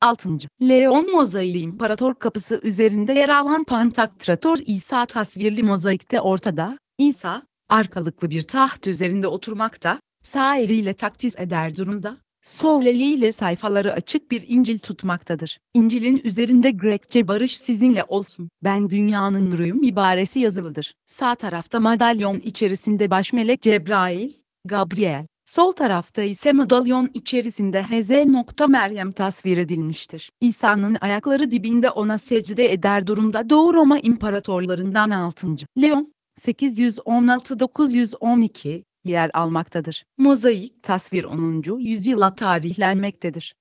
6. Leon mozaiği İmparator Kapısı üzerinde yer alan Pantokrator İsa tasvirli mozaikte ortada, İsa, arkalıklı bir taht üzerinde oturmakta, sağ eliyle takdis eder durumda, sol eliyle sayfaları açık bir İncil tutmaktadır. İncil'in üzerinde Grekçe barış sizinle olsun, ben dünyanın nuruyum ibaresi yazılıdır. Sağ tarafta madalyon içerisinde başmelek Cebrail, Gabriel, Sol tarafta ise madalyon içerisinde Hz. Meryem tasvir edilmiştir. İsa'nın ayakları dibinde ona secde eder durumda Doğu Roma imparatorlarından 6. Leon 816-912 yer almaktadır. Mozaik tasvir 10. yüzyıla tarihlenmektedir.